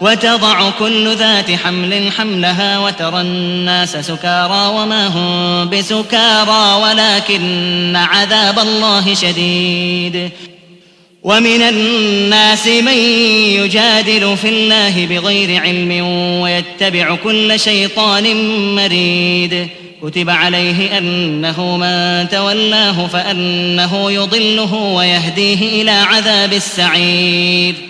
وتضع كل ذات حمل حملها وترى الناس سكارى وما هم بسكارى ولكن عذاب الله شديد. ومن الناس من يجادل في الله بغير علم ويتبع كل شيطان مريد. كتب عليه أنه من تولاه فأنه يضله ويهديه إلى عذاب السعير.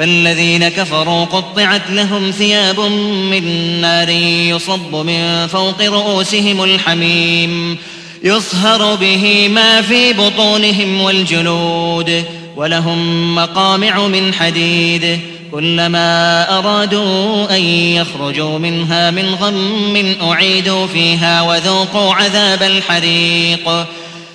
فالذين كفروا قطعت لهم ثياب من نار يصب من فوق رؤوسهم الحميم يصهر به ما في بطونهم والجلود ولهم مقامع من حديد كلما أرادوا أن يخرجوا منها من غم أعيدوا فيها وذوقوا عذاب الحريق.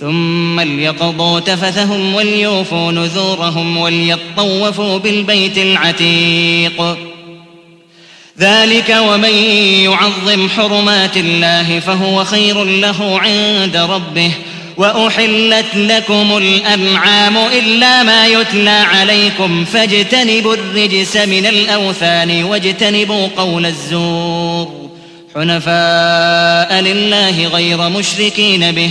ثم ليقضوا تفثهم وليوفوا نذورهم وليطوفوا بالبيت العتيق. ذلك ومن يعظم حرمات الله فهو خير له عند ربه. وأحلت لكم الأنعام إلا ما يتلى عليكم فاجتنبوا الرجس من الأوثان واجتنبوا قول الزور. حنفاء لله غير مشركين به.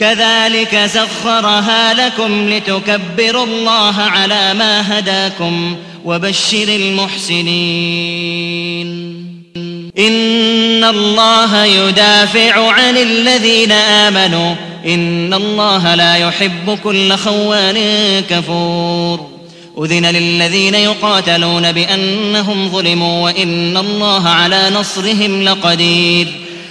كذلك سخرها لكم لتكبروا الله على ما هداكم وبشر المحسنين. إن الله يدافع عن الذين آمنوا. إن الله لا يحب كل خوان كفور. أذن للذين يقاتلون بأنهم ظلموا وإن الله على نصرهم لقدير.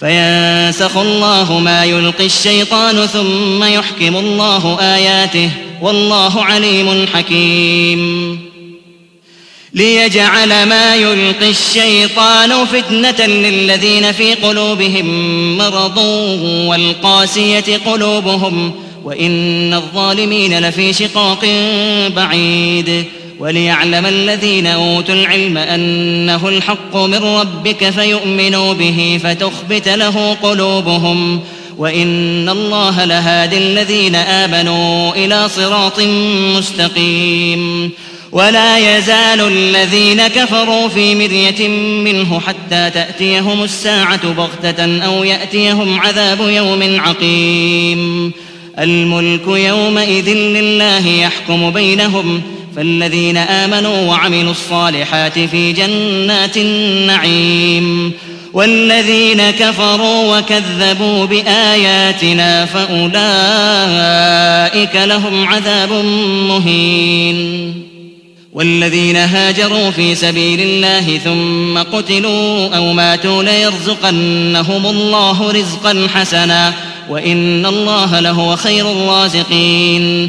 فينسخ الله ما يلقي الشيطان ثم يحكم الله آياته والله عليم حكيم. ليجعل ما يلقي الشيطان فتنة للذين في قلوبهم مرض والقاسية قلوبهم وإن الظالمين لفي شقاق بعيد. وليعلم الذين أوتوا العلم أنه الحق من ربك فيؤمنوا به فتخبت له قلوبهم وإن الله لهادي الذين آمنوا إلى صراط مستقيم ولا يزال الذين كفروا في مرية منه حتى تأتيهم الساعة بغتة أو يأتيهم عذاب يوم عقيم. الملك يومئذ لله يحكم بينهم فالذين آمنوا وعملوا الصالحات في جنات النعيم والذين كفروا وكذبوا بآياتنا فأولئك لهم عذاب مهين والذين هاجروا في سبيل الله ثم قتلوا أو ماتوا ليرزقنهم الله رزقا حسنا وإن الله لهو خير الرازقين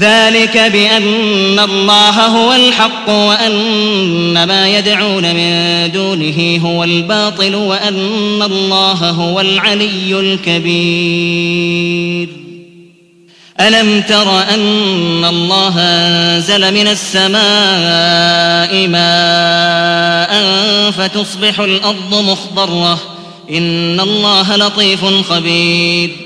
ذلك بأن الله هو الحق وأن ما يدعون من دونه هو الباطل وأن الله هو العلي الكبير. ألم تر أن الله أنزل من السماء ماء فتصبح الأرض مخضرة؟ إن الله لطيف خبير.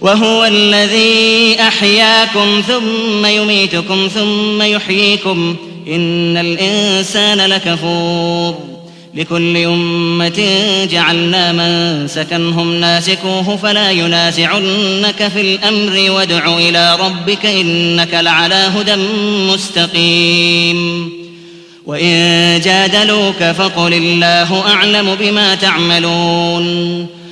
وهو الذي أحياكم ثم يميتكم ثم يحييكم إن الإنسان لكفور لكل أمة جعلنا من سكنهم ناسكوه فلا ينازعنك في الأمر وادع إلى ربك إنك لعلى هدى مستقيم وإن جادلوك فقل الله أعلم بما تعملون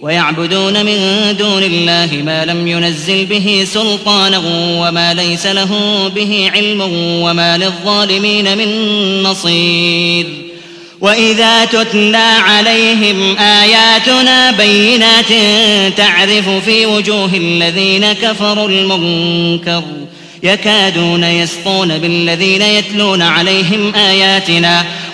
ويعبدون من دون الله ما لم ينزل به سلطانا وما ليس له به علم وما للظالمين من نصير. وإذا تتلى عليهم آياتنا بينات تعرف في وجوه الذين كفروا المنكر يكادون يسطون بالذين يتلون عليهم آياتنا